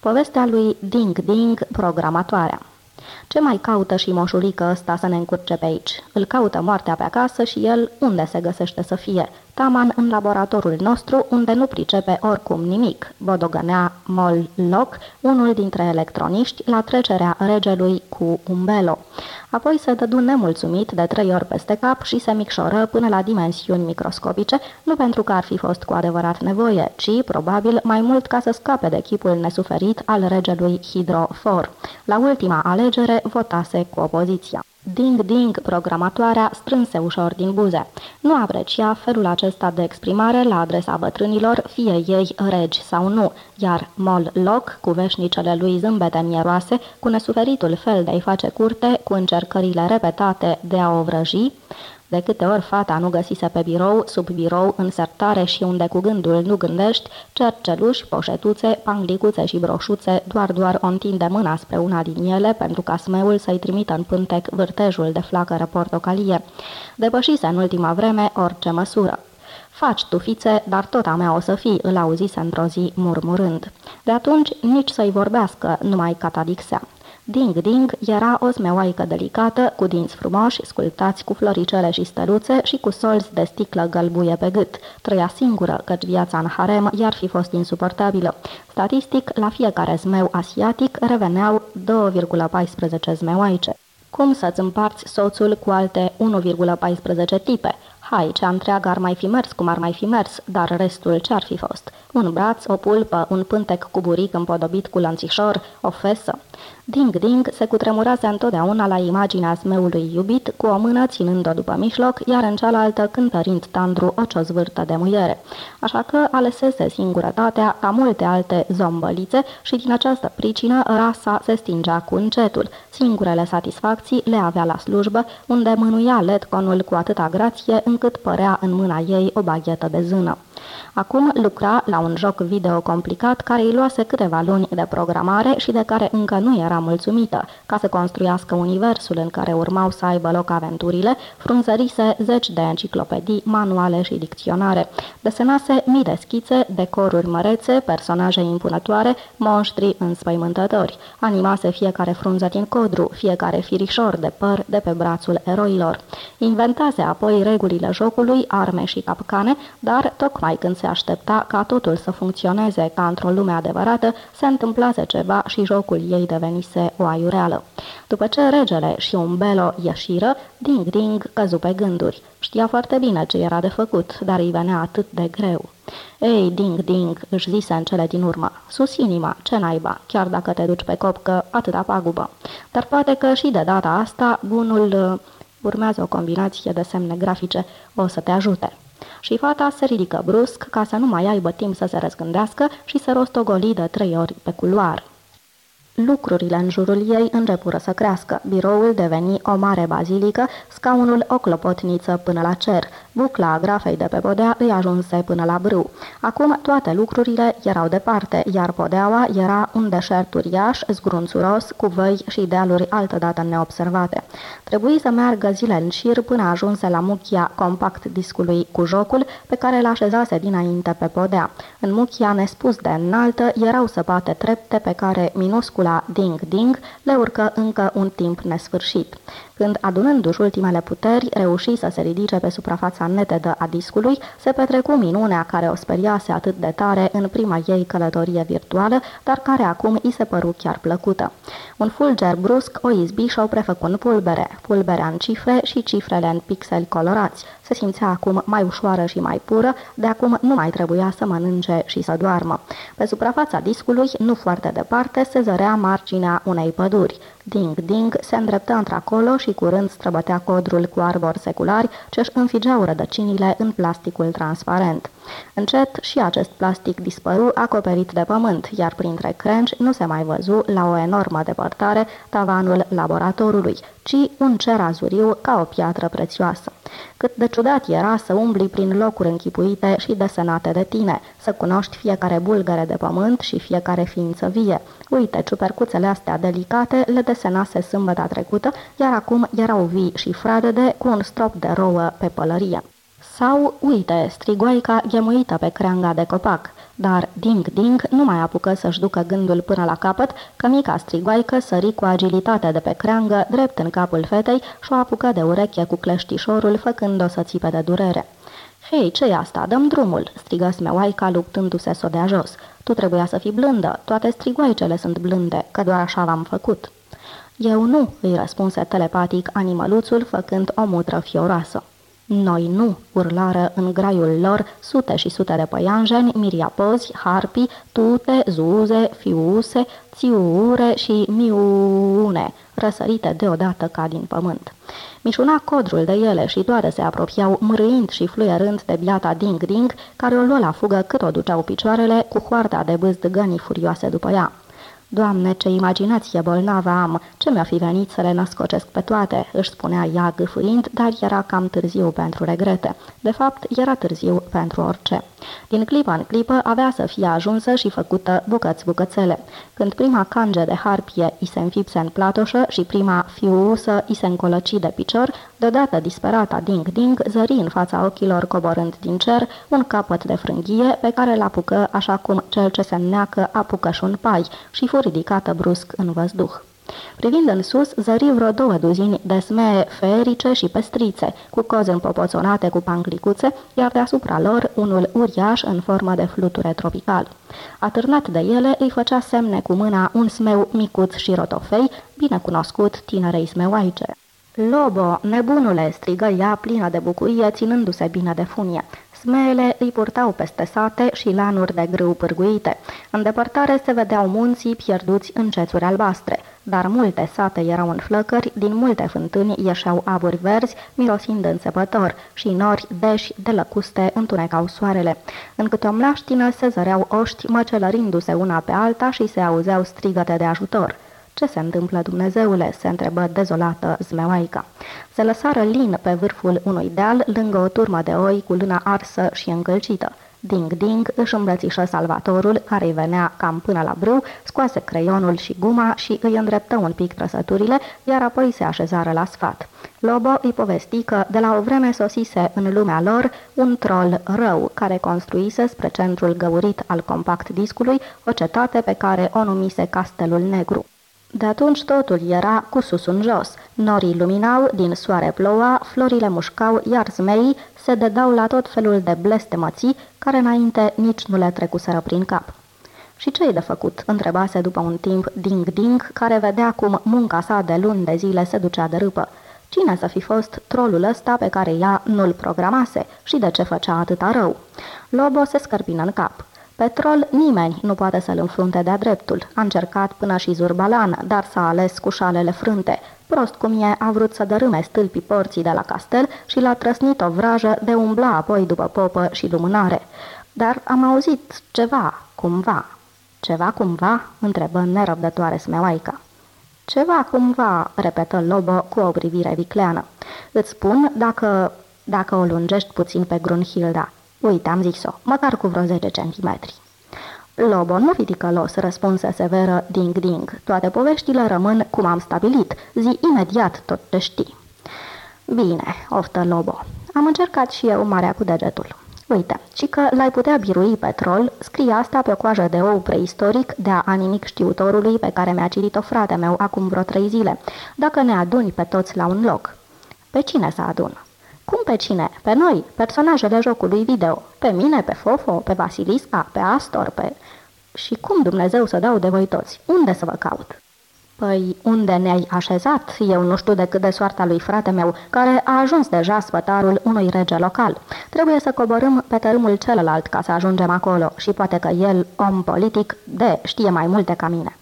Povestea lui Ding Ding, programatoarea. Ce mai caută și moșulică ăsta să ne încurce pe aici? Îl caută moartea pe acasă și el unde se găsește să fie? Taman în laboratorul nostru, unde nu pricepe oricum nimic, bodogănea Mollock, unul dintre electroniști, la trecerea regelui cu Umbelo. Apoi se dădu nemulțumit de trei ori peste cap și se micșoră până la dimensiuni microscopice, nu pentru că ar fi fost cu adevărat nevoie, ci, probabil, mai mult ca să scape de chipul nesuferit al regelui Hidrofor. La ultima alegere votase cu opoziția. Ding-ding, programatoarea strânse ușor din buze. Nu aprecia felul acesta de exprimare la adresa bătrânilor, fie ei regi sau nu, iar Mol Loc, cu veșnicele lui zâmbete mieroase, cu nesuferitul fel de a-i face curte, cu încercările repetate de a o vrăji, de câte ori fata nu găsise pe birou, sub birou, în sertare și unde cu gândul nu gândești, cerceluși, poșetuțe, panglicuțe și broșuțe, doar-doar o întinde mâna spre una din ele pentru ca smeul să-i trimită în pântec vârtejul de flacără portocalie. Depășise în ultima vreme orice măsură. Faci tu, fițe, dar tot a mea o să fii, îl auzise într-o zi murmurând. De atunci nici să-i vorbească, numai catadixea. Ding-Ding era o zmeoaică delicată, cu dinți frumoși, sculptați cu floricele și steluțe și cu solzi de sticlă gălbuie pe gât. Trăia singură, căci viața în harem i-ar fi fost insuportabilă. Statistic, la fiecare zmeu asiatic reveneau 2,14 zmeoaice. Cum să-ți împarți soțul cu alte 1,14 tipe? Hai, cea întreagă ar mai fi mers cum ar mai fi mers, dar restul ce-ar fi fost? Un braț, o pulpă, un pântec cu buric împodobit cu lănțișor, o fesă. Ding-ding se cutremurase întotdeauna la imaginea smeului iubit, cu o mână ținând-o după mijloc, iar în cealaltă cântărind tandru o ciozvârtă de muiere. Așa că alesese singurătatea ca multe alte zombălițe și din această pricină rasa se stingea cu încetul. Singurele satisfacții le avea la slujbă, unde mânuia letconul cu atâta grație încât părea în mâna ei o baghetă de zână. Acum lucra la un joc video complicat care îi luase câteva luni de programare și de care încă nu era mulțumită. Ca să construiască universul în care urmau să aibă loc aventurile, frunzărise zeci de enciclopedii, manuale și dicționare. Desenase mii de schițe, decoruri mărețe, personaje impunătoare, monștri înspăimântători. Animase fiecare frunză din codru, fiecare firișor de păr de pe brațul eroilor. Inventase apoi regulile jocului, arme și capcane, dar tocmai când se aștepta ca totul să funcționeze ca într-o lume adevărată, se întâmplase ceva și jocul ei devenise o aiureală. După ce regele și un belo ieșiră, ding-ding căzu pe gânduri. Știa foarte bine ce era de făcut, dar îi venea atât de greu. Ei, ding-ding, își zise în cele din urmă, sus inima, ce naiba, chiar dacă te duci pe copcă, atâta pagubă. Dar poate că și de data asta bunul... Urmează o combinație de semne grafice, o să te ajute și fata se ridică brusc ca să nu mai aibă timp să se răzgândească și să rostogoli de trei ori pe culoar. Lucrurile în jurul ei începură să crească. Biroul deveni o mare bazilică, scaunul o clopotniță până la cer. Bucla grafei de pe podea îi ajunse până la brâu. Acum toate lucrurile erau departe, iar podeaua era un deșert uriaș, zgrunțuros, cu văi și dealuri altădată neobservate. Trebuie să meargă zile în șir până ajunse la muchia compact discului cu jocul pe care l-așezase dinainte pe podea. În muchia nespus de înaltă erau săpate trepte pe care minuscula ding-ding le urcă încă un timp nesfârșit când, adunându-și ultimele puteri, reuși să se ridice pe suprafața netedă a discului, se petrecu minunea care o speriase atât de tare în prima ei călătorie virtuală, dar care acum îi se păru chiar plăcută. Un fulger brusc o izbi și o prefăcu în pulbere, pulberea în cifre și cifrele în pixeli colorați. Se simțea acum mai ușoară și mai pură, de acum nu mai trebuia să mănânce și să doarmă. Pe suprafața discului, nu foarte departe, se zărea marginea unei păduri. Ding-ding se îndreptă într-acolo și curând străbătea codrul cu arbori seculari ce-și înfigeau rădăcinile în plasticul transparent. Încet și acest plastic dispăru acoperit de pământ, iar printre crengi nu se mai văzu la o enormă depărtare tavanul laboratorului, ci un cer azuriu ca o piatră prețioasă. Cât de ciudat era să umbli prin locuri închipuite și desenate de tine, să cunoști fiecare bulgăre de pământ și fiecare ființă vie. Uite, ciupercuțele astea delicate le desenase sâmbăta trecută, iar acum erau vii și fradede cu un strop de rouă pe pălărie. Sau, uite, strigoaica ghemuită pe creanga de copac. Dar Ding-Ding nu mai apucă să-și ducă gândul până la capăt, că mica strigoaică sări cu agilitate de pe creangă, drept în capul fetei și o apucă de ureche cu cleștișorul, făcând-o să țipe de durere. Hei, ce-i asta? Dăm drumul!" strigă smeoaica luptându-se să o dea jos. Tu trebuia să fii blândă. Toate strigoaicele sunt blânde, că doar așa v-am făcut." Eu nu," îi răspunse telepatic animăluțul, făcând o mutră fioroasă. Noi nu, urlară în graiul lor sute și sute de păianjeni, miriapozi, harpi, tute, zuze, fiuse, țiure și miune, răsărite deodată ca din pământ. Mișuna codrul de ele și toate se apropiau mârâind și fluierând de biata ding-ding, care o lua la fugă cât o duceau picioarele, cu hoarda de bâzd gănii furioase după ea. Doamne, ce imaginație bolnavă am! Ce mi-a fi venit să le născocesc pe toate?" își spunea ea gâfâind, dar era cam târziu pentru regrete. De fapt, era târziu pentru orice. Din clipă în clipă avea să fie ajunsă și făcută bucăți-bucățele. Când prima cange de harpie i se înfipse în platoșă și prima fiusă i se încolăci de picior, deodată disperata ding-ding zări în fața ochilor coborând din cer un capăt de frânghie pe care l apucă așa cum cel ce se înneacă apucă și un pai și fu ridicată brusc în văzduh. Privind în sus, zări vreo două duzini de smee ferice și pestrițe, cu cozi împopoțonate cu panclicuțe, iar deasupra lor unul uriaș în formă de fluture tropical. Atârnat de ele, îi făcea semne cu mâna un smeu micuț și rotofei, bine cunoscut tinerei smeoaice. Lobo, nebunule!" strigă ea, plină de bucurie, ținându-se bine de funie. Smeele îi purtau peste sate și lanuri de grâu pârguite. În depărtare se vedeau munții pierduți în cețuri albastre, dar multe sate erau în flăcări, din multe fântâni ieșeau aburi verzi, mirosind înțepător, și nori deși de lăcuste întunecau soarele. În câte o mlaștină se zăreau oști măcelărindu-se una pe alta și se auzeau strigăte de ajutor. Ce se întâmplă, Dumnezeule?" se întrebă dezolată zmeoaica. Se lăsară lin pe vârful unui deal, lângă o turmă de oi cu luna arsă și încălcită. Ding-ding își îmbrățișă salvatorul, care îi venea cam până la brâu, scoase creionul și guma și îi îndreptă un pic trăsăturile, iar apoi se așezară la sfat. Lobo îi povesti că de la o vreme sosise în lumea lor un troll rău, care construise spre centrul găurit al compact discului o cetate pe care o numise Castelul Negru. De atunci totul era cu sus în jos. Norii luminau, din soare ploua, florile mușcau, iar zmeii se dedau la tot felul de blestemății care înainte nici nu le trecuseră prin cap. Și ce-i de făcut?" întrebase după un timp Ding-Ding, care vedea cum munca sa de luni de zile se ducea de râpă. Cine să fi fost trolul ăsta pe care ea nu-l programase și de ce făcea atâta rău? Lobo se scărpină în cap. Petrol nimeni nu poate să-l înfrunte de-a dreptul. A încercat până și Zurbalan, dar s-a ales cu șalele frânte. Prost cum e, a vrut să dărâme stâlpii porții de la castel și l-a trăsnit o vrajă de umbla apoi după popă și lumânare. Dar am auzit ceva, cumva. Ceva cumva? întrebă nerăbdătoare smeoaica. Ceva cumva, repetă Lobo cu o privire vicleană. Îți spun dacă, dacă o lungești puțin pe Grunhilda. Uite, am zis-o, măcar cu vreo 10 centimetri. Lobo nu fi ticălos, răspunse severă Ding-Ding. Toate poveștile rămân cum am stabilit. Zi imediat tot ce știi. Bine, oftă Lobo. Am încercat și eu marea cu degetul. Uite, ci că l-ai putea birui petrol, scrie asta pe o coajă de ou preistoric de a animic știutorului pe care mi-a citit-o frate meu acum vreo trei zile, dacă ne aduni pe toți la un loc. Pe cine să adun? Cum pe cine? Pe noi, personajele jocului video. Pe mine, pe Fofo, pe Vasilisca, pe Astor, pe... Și cum Dumnezeu să dau de voi toți? Unde să vă caut? Păi, unde ne-ai așezat? Eu nu știu decât de soarta lui frate meu, care a ajuns deja spătarul unui rege local. Trebuie să coborâm pe tărâmul celălalt ca să ajungem acolo și poate că el, om politic, de știe mai multe ca mine.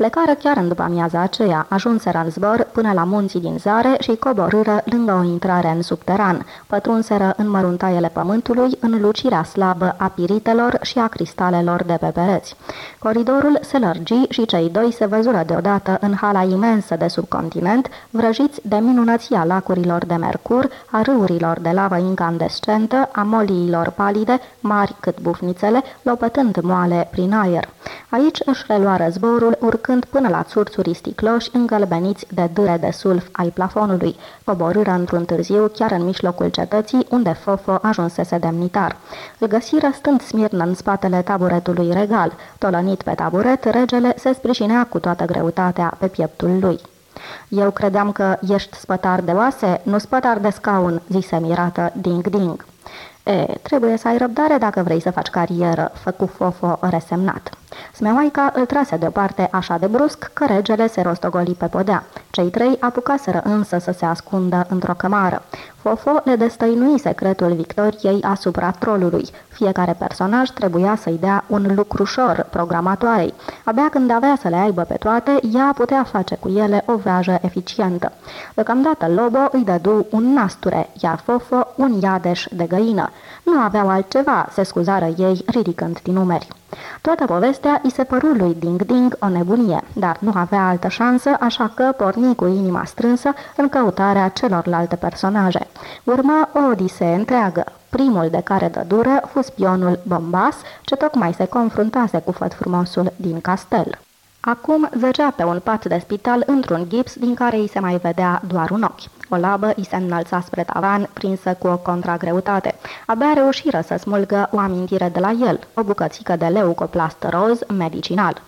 Plecară chiar în după amiaza aceea, ajunseră în zbor până la munții din zare și coborâră lângă o intrare în subteran. Pătrunseră în măruntaiele pământului, în lucirea slabă a piritelor și a cristalelor de pe pereți. Coridorul se lărgi și cei doi se văzură deodată în hala imensă de subcontinent, vrăjiți de minunăția lacurilor de mercur, a râurilor de lavă incandescentă, a moliilor palide, mari cât bufnițele, lopătând moale prin aer. Aici își reluară zborul, urcă crescând până la țurțurii sticloși îngălbeniți de dâre de sulf ai plafonului. Coborâră într-un târziu chiar în mijlocul cetății, unde Fofo ajunsese demnitar. Îl găsiră stând smirnă în spatele taburetului regal. Tolănit pe taburet, regele se sprijinea cu toată greutatea pe pieptul lui. Eu credeam că ești spătar de oase, nu spătar de scaun," zise mirată Ding-Ding. E, trebuie să ai răbdare dacă vrei să faci carieră," făcu Fofo resemnat. Smeoaica îl trase deoparte așa de brusc că regele se rostogoli pe podea. Cei trei apucaseră însă să se ascundă într-o cămară. Fofo le destăinui secretul victoriei asupra trolului. Fiecare personaj trebuia să-i dea un lucrușor programatoarei. Abia când avea să le aibă pe toate, ea putea face cu ele o vrajă eficientă. Deocamdată Lobo îi dădu un nasture, iar Fofo un iadeș de găină. Nu aveau altceva, se scuzară ei ridicând din numeri. Toată povestea îi se păru lui Ding Ding o nebunie, dar nu avea altă șansă, așa că porni cu inima strânsă în căutarea celorlalte personaje. Urma o odisee întreagă, primul de care dă dură fu spionul Bombas, ce tocmai se confruntase cu făt frumosul din castel. Acum zăcea pe un pat de spital într-un gips din care îi se mai vedea doar un ochi. O labă îi se înălța spre tavan, prinsă cu o contragreutate. Abia reușiră să smulgă o amintire de la el, o bucățică de leucoplast roz medicinal.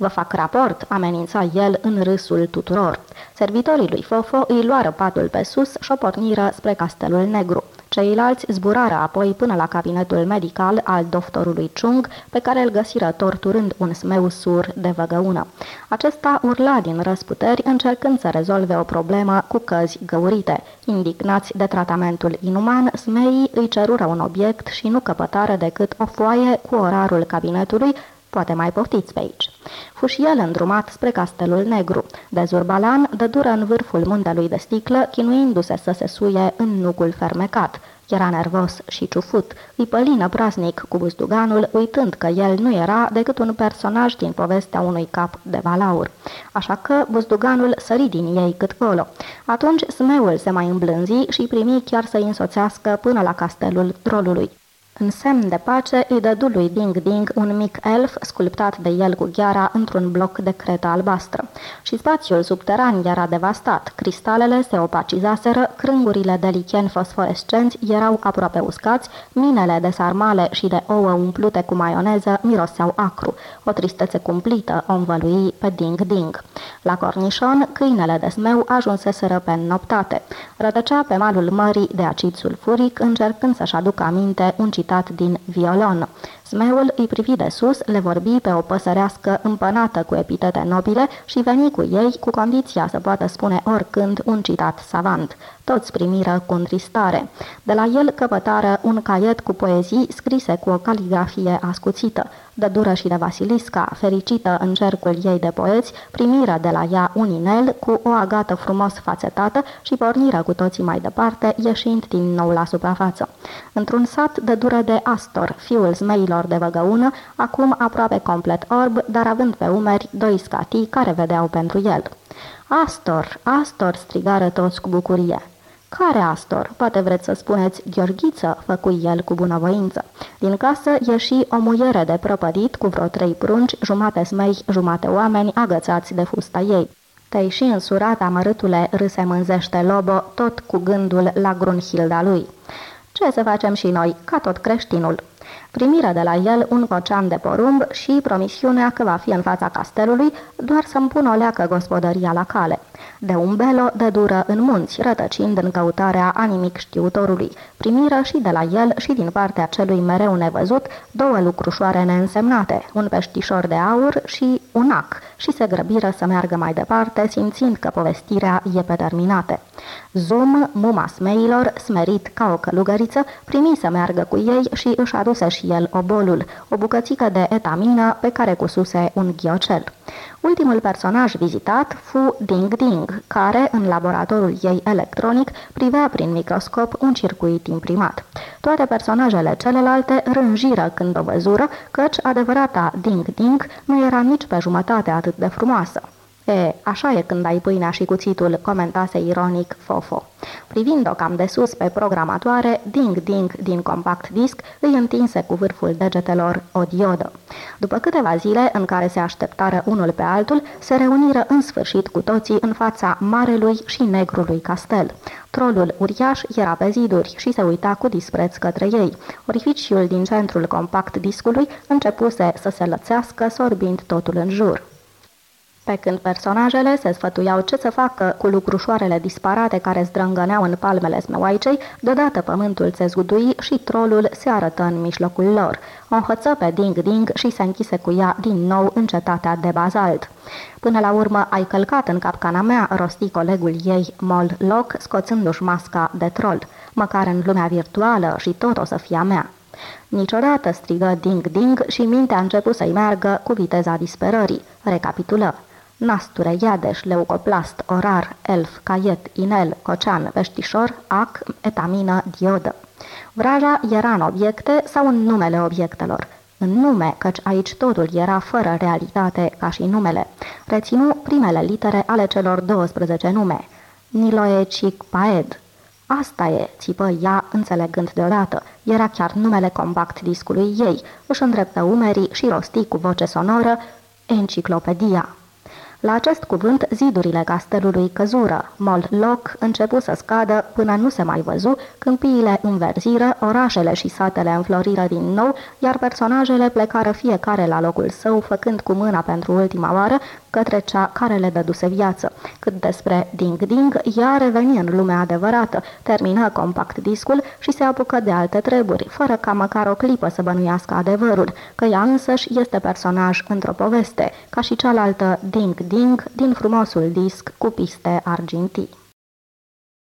Vă fac raport, amenința el în râsul tuturor. Servitorii lui Fofo îi luară patul pe sus și o porniră spre castelul negru. Ceilalți zburară apoi până la cabinetul medical al doctorului Chung, pe care îl găsiră torturând un smeu sur de văgăună. Acesta urla din răsputeri, încercând să rezolve o problemă cu căzi găurite. Indignați de tratamentul inuman, smeii îi cerură un obiect și nu căpătară decât o foaie cu orarul cabinetului, Poate mai poftiți pe aici. Fu și el îndrumat spre castelul negru. De Zurbalan dură în vârful muntelui de sticlă, chinuindu-se să se suie în nucul fermecat. Era nervos și ciufut. Îi pălină praznic cu buzduganul, uitând că el nu era decât un personaj din povestea unui cap de valaur. Așa că buzduganul sări din ei cât colo. Atunci smeul se mai îmblânzi și primi chiar să-i însoțească până la castelul trolului. În semn de pace îi dădu lui Ding Ding un mic elf sculptat de el cu gheara într-un bloc de cretă albastră. Și spațiul subteran era devastat, cristalele se opacizaseră, crângurile de licheni fosforescenți erau aproape uscați, minele de sarmale și de ouă umplute cu maioneză miroseau acru. O tristețe cumplită o învălui pe Ding Ding. La cornișon, câinele de smeu ajunseseră pe noptate. Rătăcea pe malul mării de acid sulfuric, încercând să-și aducă aminte un citat citat din violon. Smeul îi privi de sus, le vorbi pe o păsărească împănată cu epitete nobile și veni cu ei cu condiția să poată spune oricând un citat savant. Toți primiră cu întristare. De la el căpătară un caiet cu poezii scrise cu o caligrafie ascuțită. De dură și de Vasilisca, fericită în cercul ei de poeți, primiră de la ea un inel cu o agată frumos fațetată și porniră cu toții mai departe, ieșind din nou la suprafață. Într-un sat de dură de Astor, fiul zmeilor de văgăună, acum aproape complet orb, dar având pe umeri doi scatii care vedeau pentru el. Astor, Astor, strigară toți cu bucurie. Care Astor? Poate vreți să spuneți Gheorghiță, făcu el cu bunăvoință. Din casă ieși o muiere de prăpădit cu vreo trei prunci, jumate smei, jumate oameni, agățați de fusta ei. Te-ai și însurat, amărâtule, râse mânzește Lobo, tot cu gândul la grunhilda lui. Ce să facem și noi, ca tot creștinul? Primiră de la el un cocean de porumb și promisiunea că va fi în fața castelului doar să-mi pun o leacă gospodăria la cale. De un belo de dură în munți, rătăcind în căutarea a nimic știutorului. Primiră și de la el și din partea celui mereu nevăzut două lucrușoare neînsemnate, un peștișor de aur și un ac, și se grăbiră să meargă mai departe, simțind că povestirea e pe terminate. Zum, muma smeilor, smerit ca o călugăriță, primi să meargă cu ei și își aduse și el obolul, o bucățică de etamină pe care cususe un ghiocel. Ultimul personaj vizitat fu Ding Ding, care, în laboratorul ei electronic, privea prin microscop un circuit imprimat. Toate personajele celelalte rânjiră când o văzură, căci adevărata Ding Ding nu era nici pe jumătate atât de frumoasă. E, așa e când ai pâinea și cuțitul, comentase ironic Fofo. Privind-o cam de sus pe programatoare, ding-ding din compact disc îi întinse cu vârful degetelor o diodă. După câteva zile în care se așteptară unul pe altul, se reuniră în sfârșit cu toții în fața marelui și negrului castel. Trolul uriaș era pe ziduri și se uita cu dispreț către ei. Orificiul din centrul compact discului începuse să se lățească, sorbind totul în jur. Pe când personajele se sfătuiau ce să facă cu lucrușoarele disparate care zdrângăneau în palmele smeoaicei, deodată pământul se zgudui și trolul se arătă în mijlocul lor. O înhăță pe Ding-Ding și se închise cu ea din nou în cetatea de bazalt. Până la urmă ai călcat în capcana mea, rosti colegul ei, Mol Lock, scoțându-și masca de troll. Măcar în lumea virtuală și tot o să fie a mea. Niciodată strigă ding-ding și mintea a început să-i meargă cu viteza disperării. Recapitulă. Nasture, iadeș, leucoplast, orar, elf, caiet, inel, cocean, peștișor, ac, etamină, diodă. Vraja era în obiecte sau în numele obiectelor. În nume, căci aici totul era fără realitate ca și numele. Reținu primele litere ale celor 12 nume. Niloecic Paed. Asta e, țipă ea, înțelegând deodată. Era chiar numele compact discului ei. Își îndreptă umerii și rosti cu voce sonoră Enciclopedia. La acest cuvânt, zidurile castelului căzură. Loc începu să scadă până nu se mai văzu, câmpiile înverziră, orașele și satele înfloriră din nou, iar personajele plecară fiecare la locul său, făcând cu mâna pentru ultima oară către cea care le dăduse viață. Cât despre Ding Ding, ea reveni în lumea adevărată, termină compact discul și se apucă de alte treburi, fără ca măcar o clipă să bănuiască adevărul, că ea însăși este personaj într-o poveste, ca și cealaltă Ding Ding din frumosul disc cu piste argintii.